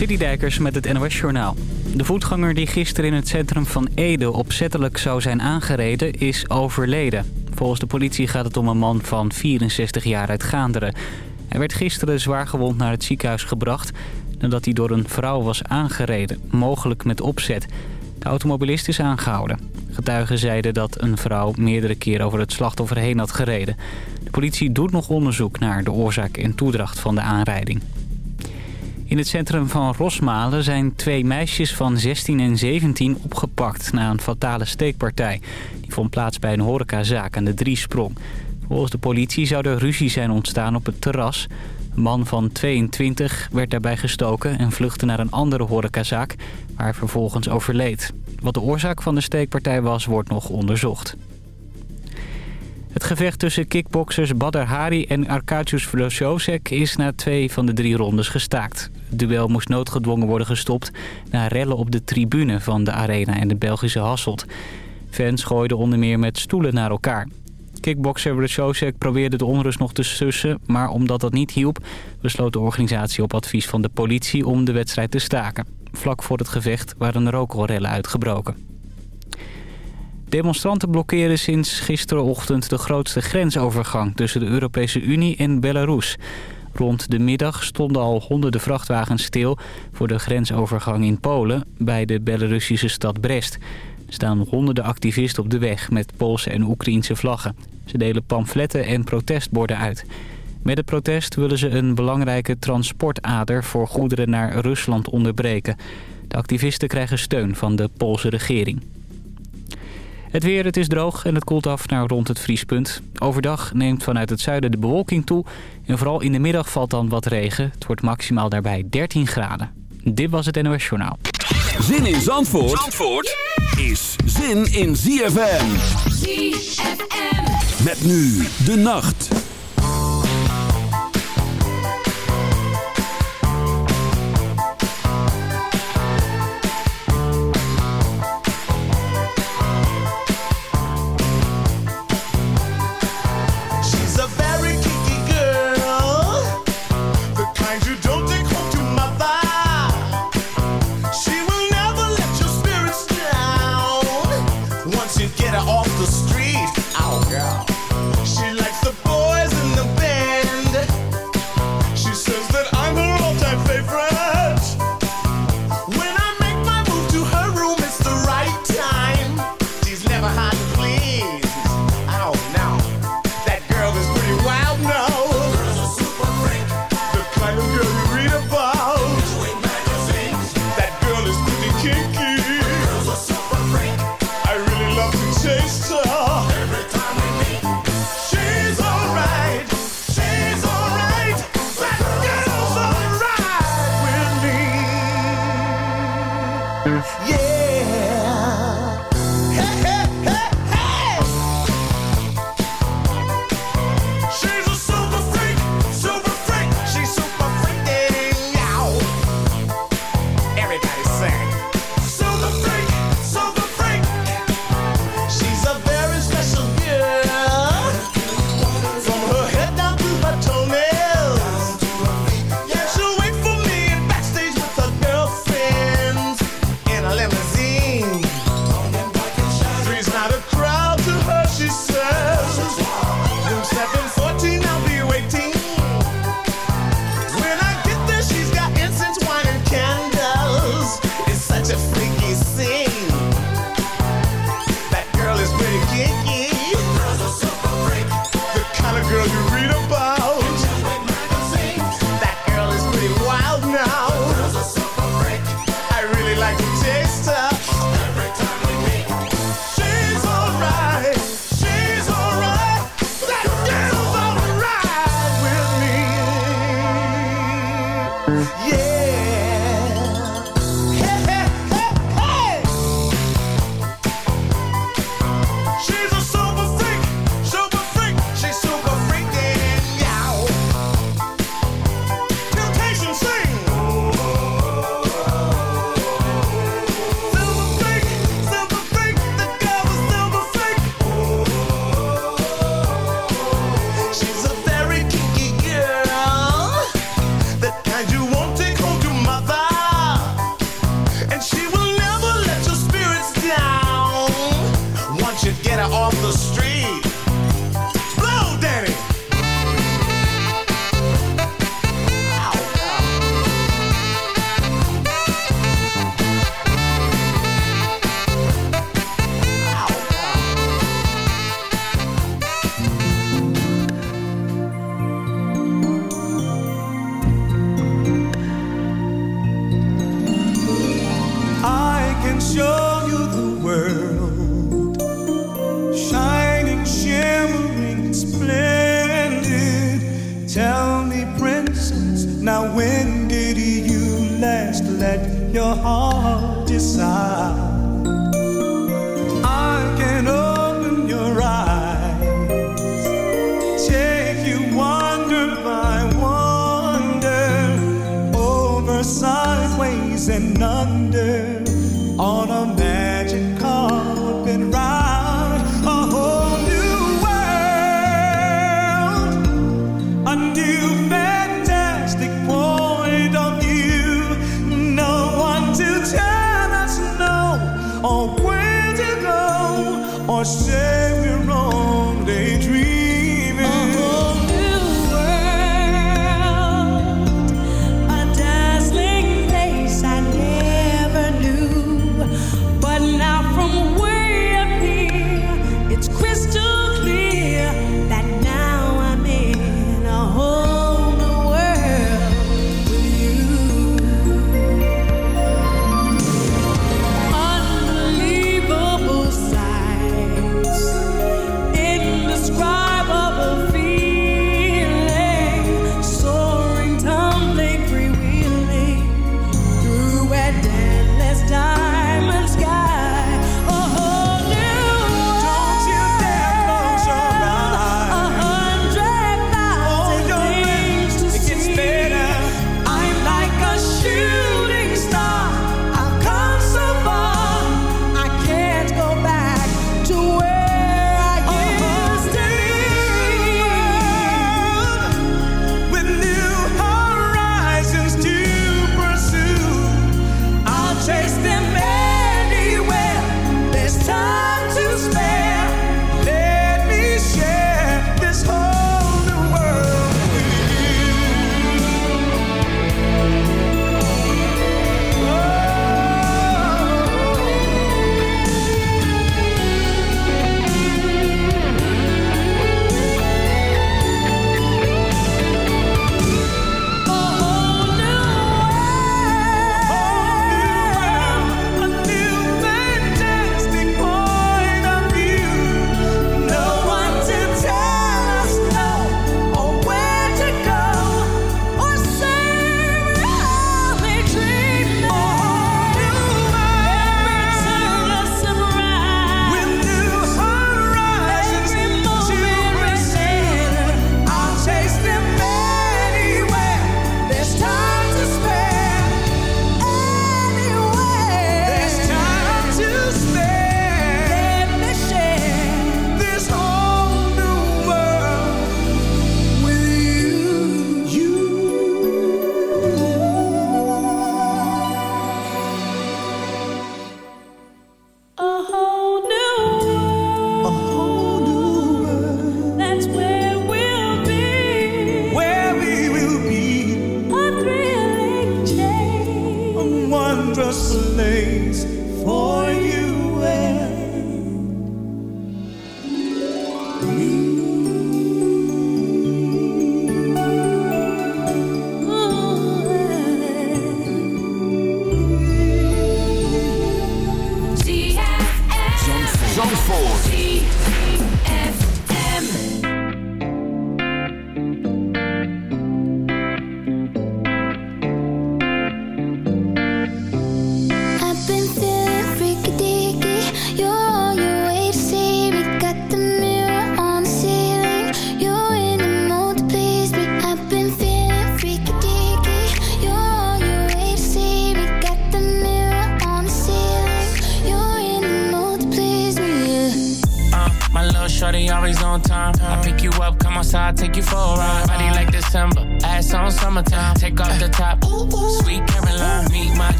Citydijkers met het NOS Journaal. De voetganger die gisteren in het centrum van Ede opzettelijk zou zijn aangereden is overleden. Volgens de politie gaat het om een man van 64 jaar uit Gaanderen. Hij werd gisteren zwaargewond naar het ziekenhuis gebracht... nadat hij door een vrouw was aangereden, mogelijk met opzet. De automobilist is aangehouden. Getuigen zeiden dat een vrouw meerdere keren over het slachtoffer heen had gereden. De politie doet nog onderzoek naar de oorzaak en toedracht van de aanrijding. In het centrum van Rosmalen zijn twee meisjes van 16 en 17 opgepakt na een fatale steekpartij. Die vond plaats bij een horecazaak aan de Driesprong. Volgens de politie zou er ruzie zijn ontstaan op het terras. Een man van 22 werd daarbij gestoken en vluchtte naar een andere horecazaak waar hij vervolgens overleed. Wat de oorzaak van de steekpartij was, wordt nog onderzocht. Het gevecht tussen kickboxers Badr Hari en Arkadiusz Vlosjosek is na twee van de drie rondes gestaakt. Duel moest noodgedwongen worden gestopt na rellen op de tribune van de arena en de Belgische Hasselt. Fans gooiden onder meer met stoelen naar elkaar. Kickboxer Vlosjosek probeerde de onrust nog te sussen, maar omdat dat niet hielp... besloot de organisatie op advies van de politie om de wedstrijd te staken. Vlak voor het gevecht waren er ook al rellen uitgebroken. Demonstranten blokkeren sinds gisterenochtend de grootste grensovergang tussen de Europese Unie en Belarus. Rond de middag stonden al honderden vrachtwagens stil voor de grensovergang in Polen bij de Belarussische stad Brest. Er staan honderden activisten op de weg met Poolse en Oekraïense vlaggen. Ze delen pamfletten en protestborden uit. Met het protest willen ze een belangrijke transportader voor goederen naar Rusland onderbreken. De activisten krijgen steun van de Poolse regering. Het weer, het is droog en het koelt af naar rond het vriespunt. Overdag neemt vanuit het zuiden de bewolking toe. En vooral in de middag valt dan wat regen. Het wordt maximaal daarbij 13 graden. Dit was het NOS Journaal. Zin in Zandvoort, Zandvoort is zin in ZFM. ZFM. Met nu de nacht. When did you last let your heart?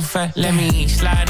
Your ass so fat. Let me slide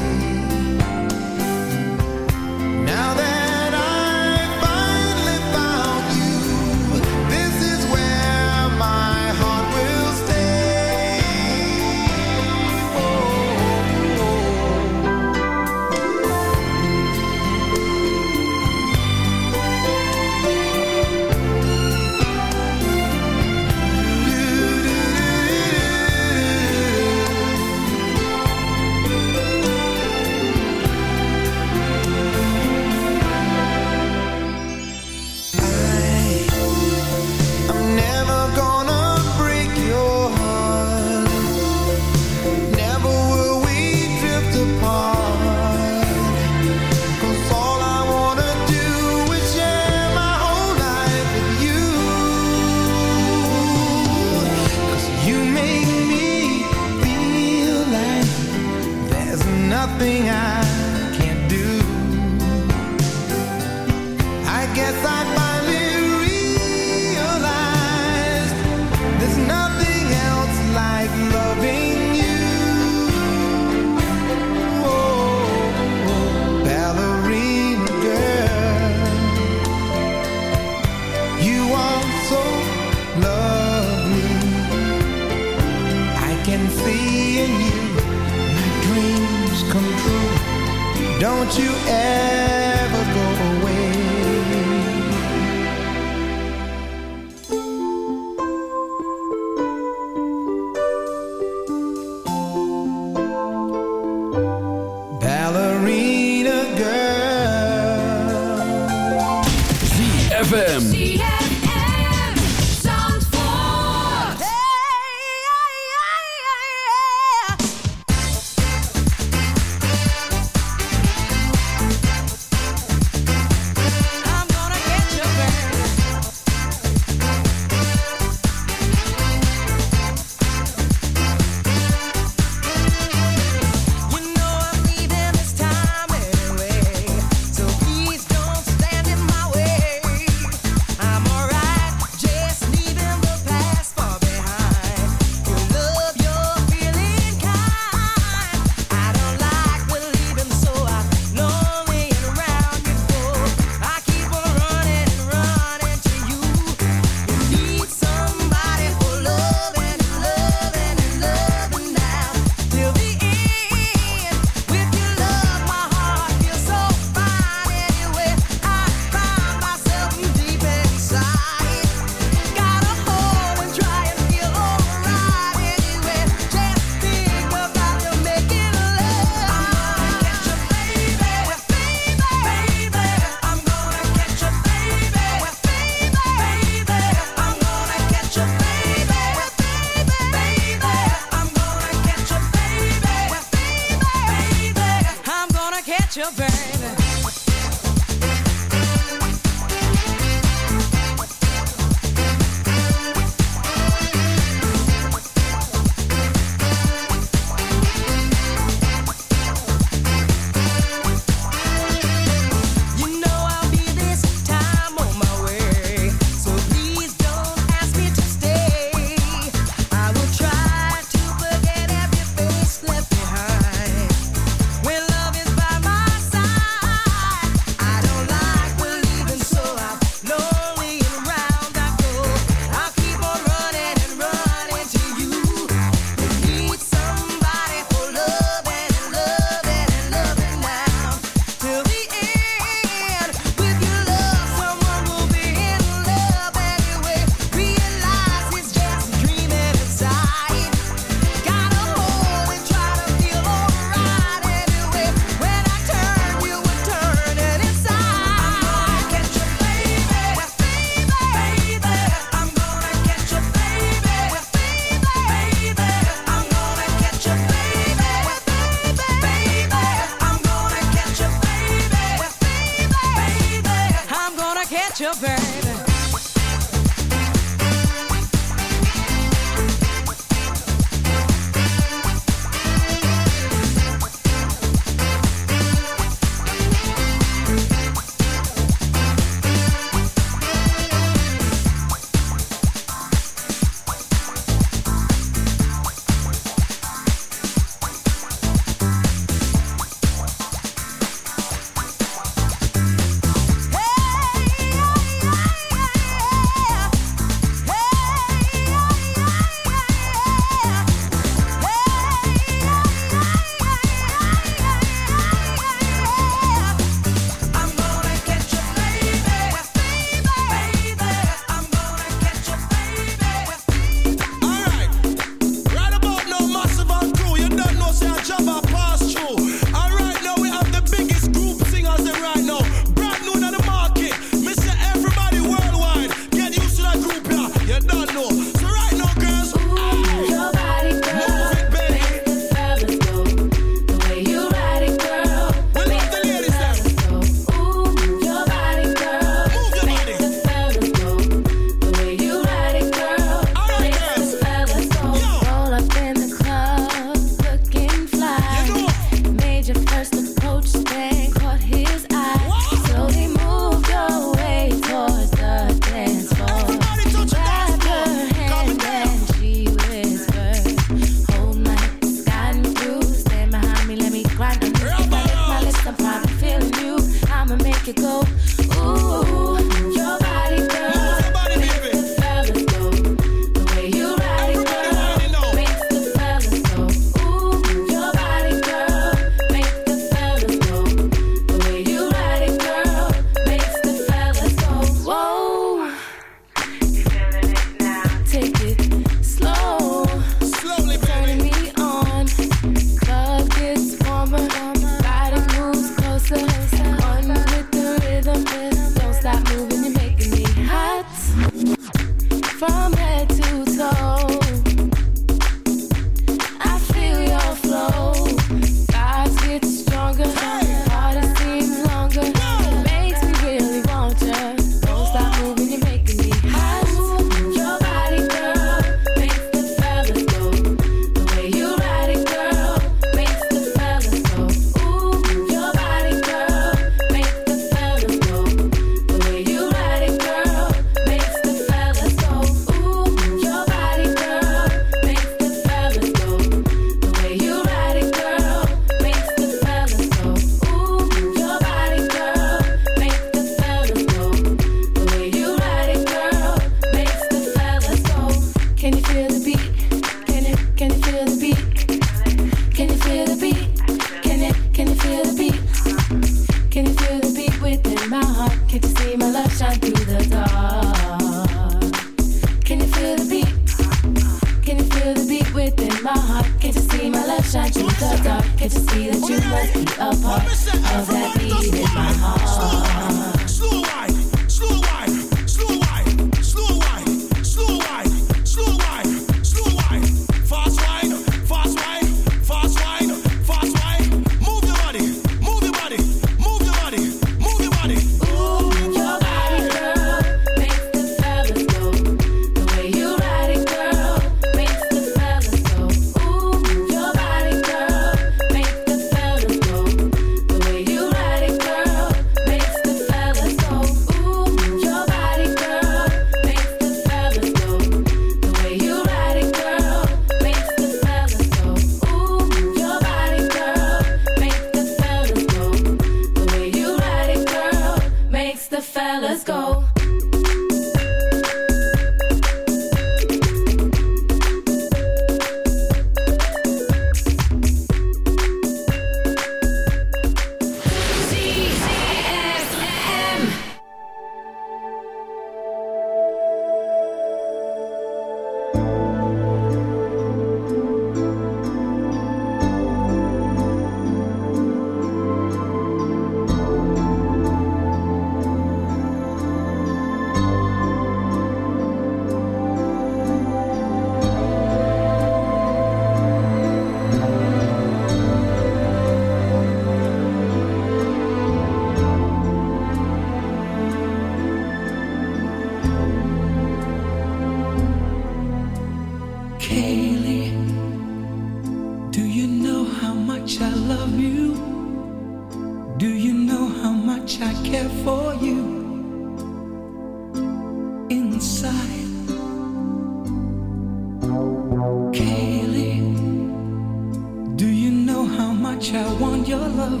much I want your love.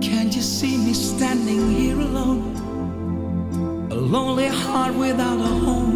Can't you see me standing here alone? A lonely heart without a home.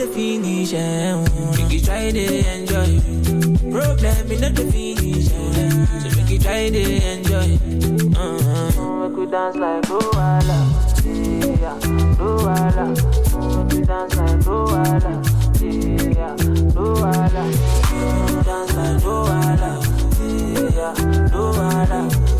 the finish. Eh, oh. Make you try to enjoy. Problem is not the finish. Eh. So make you try to enjoy. Uh-huh. Make we dance like Luala. Yeah, Luala. Make we dance like Luala. Yeah, Luala. Dance like Luala. Yeah, Luala.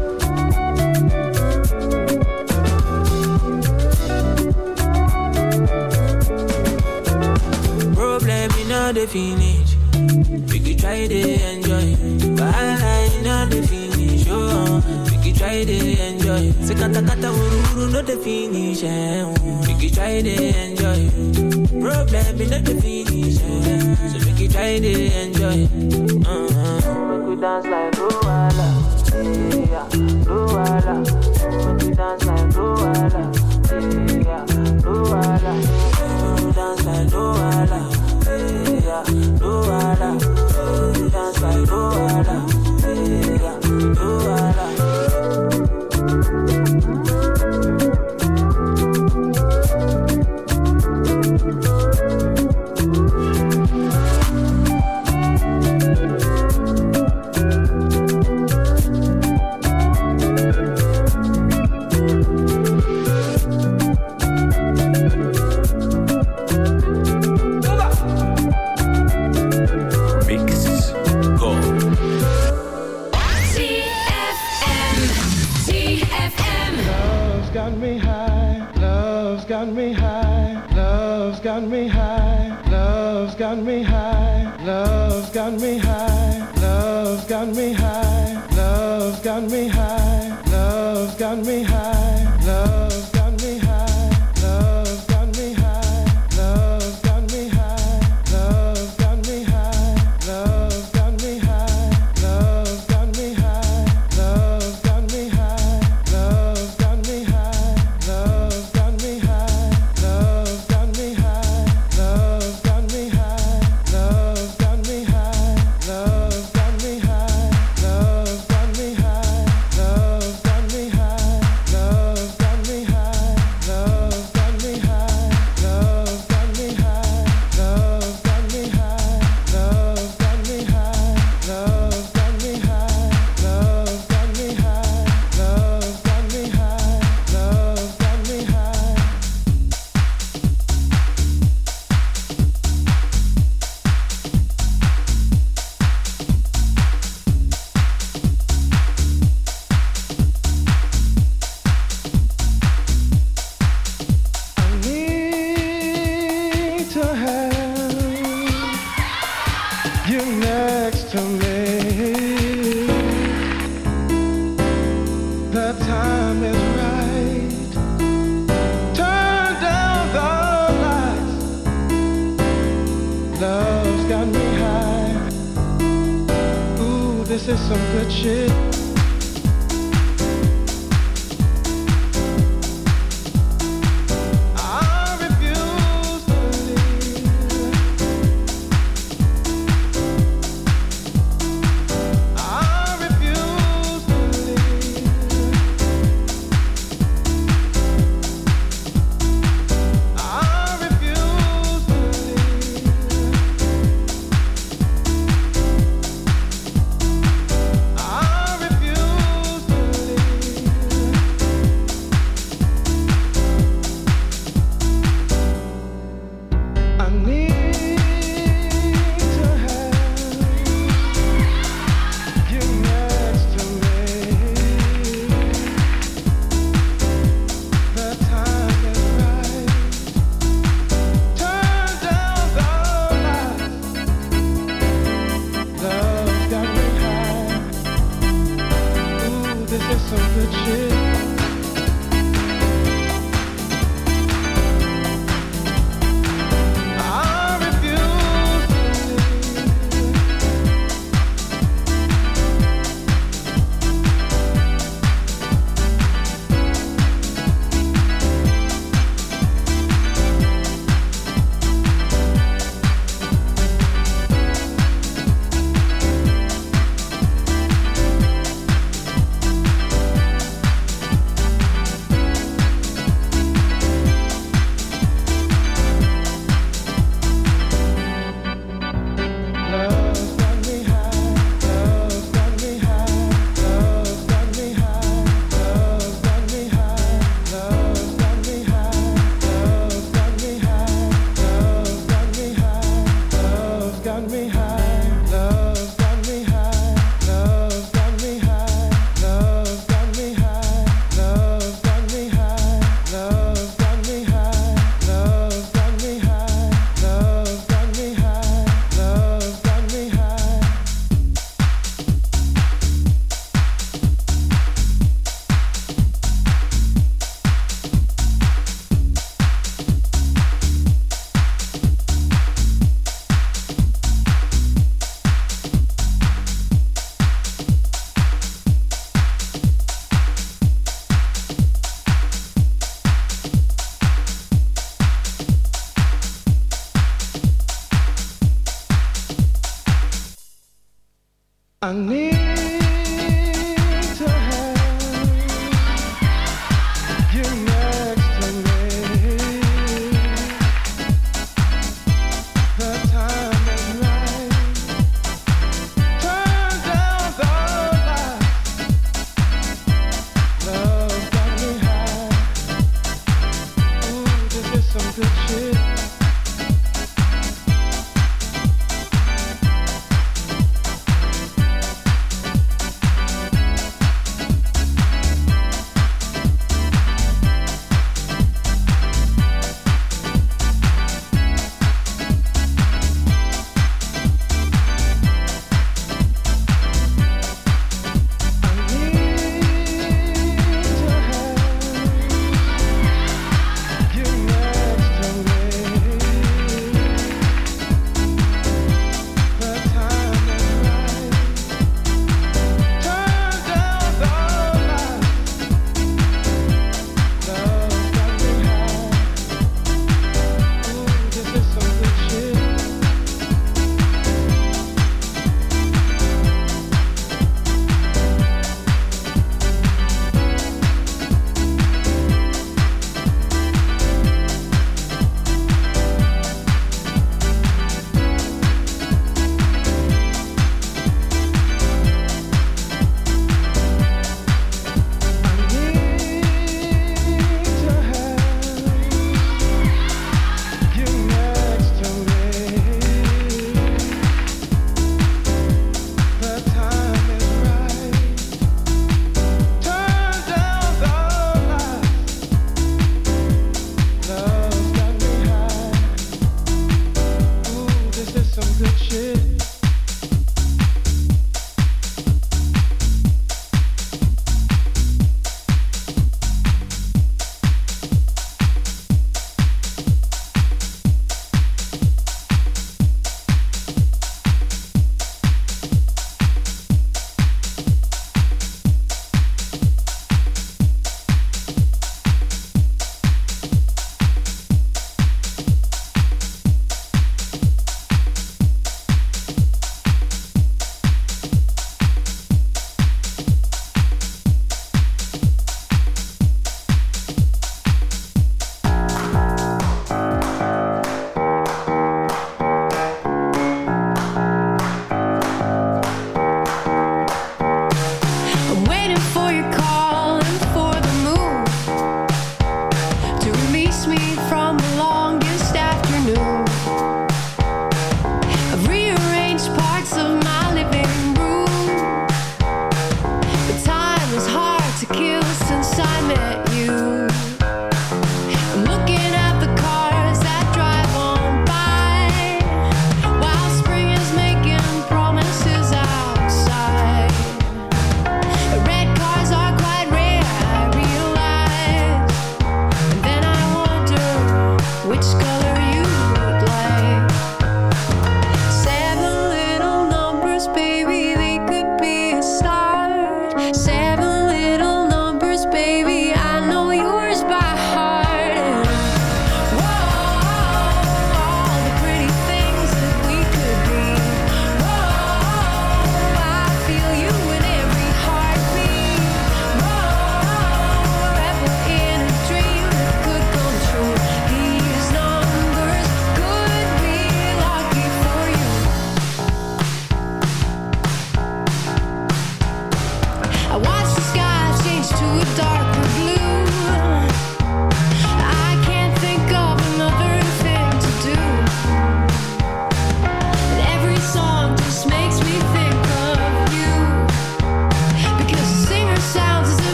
not the finish. We could try to enjoy. Bye, not the finish. Oh, we could try to enjoy. Say kata kata wuru not the finish. Eh. We could try to enjoy. Problem is not the finish. Eh. So we could try to enjoy. Uh-huh. We could dance like Luala. Yeah, Luala. We could dance like Luala. Yeah, Luala. watching.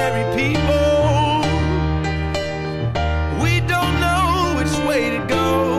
ordinary people. We don't know which way to go.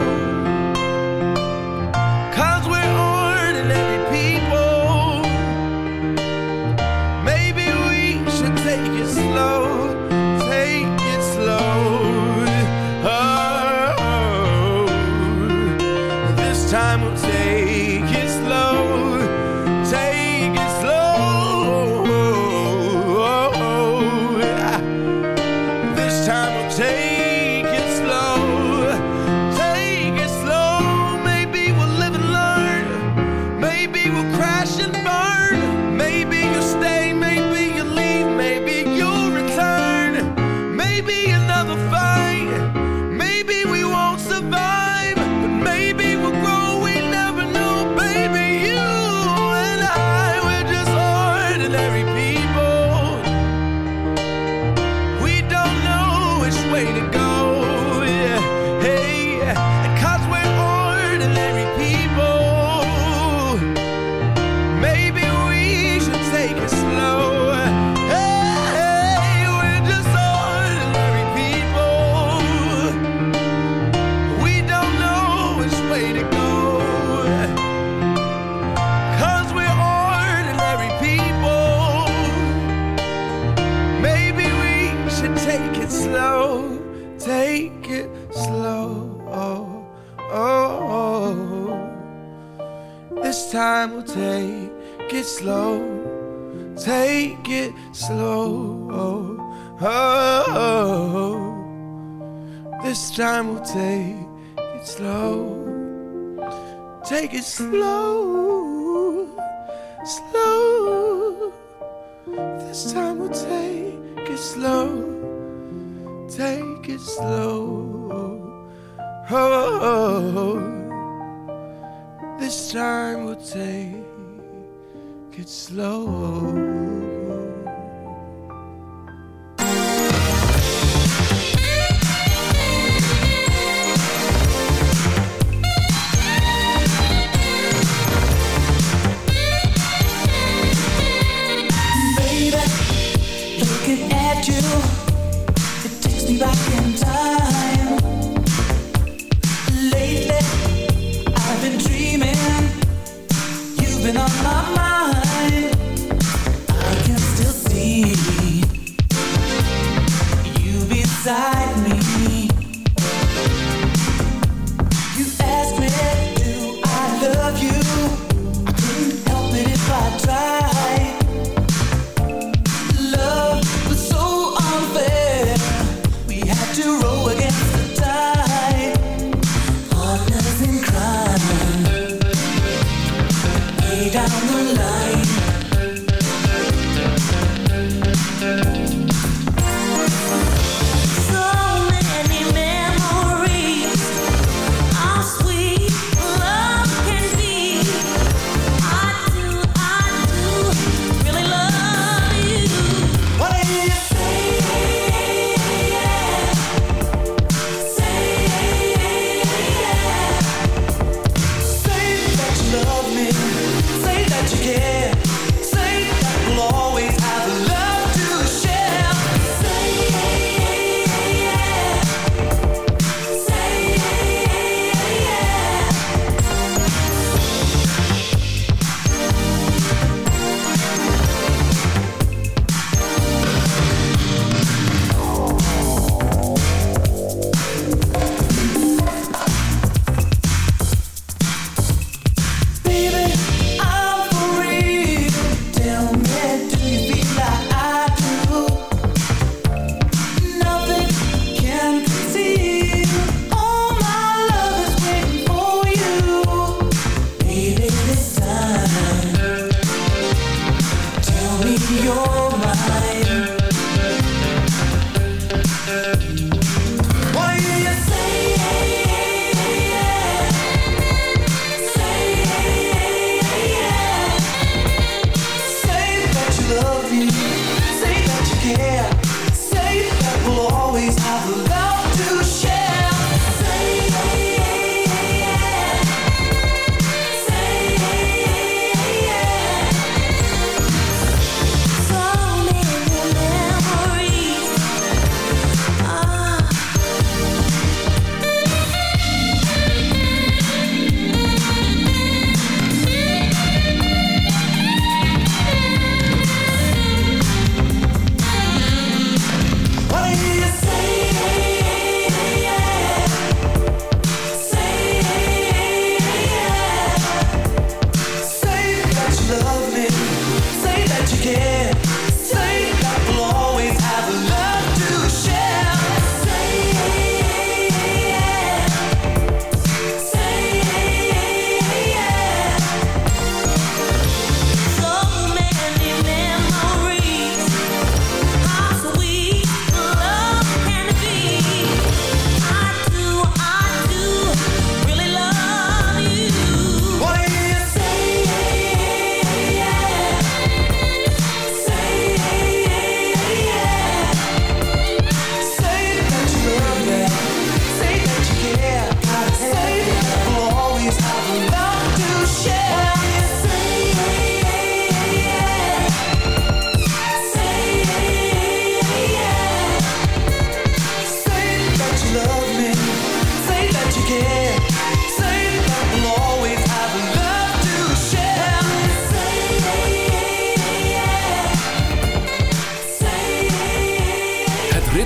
side.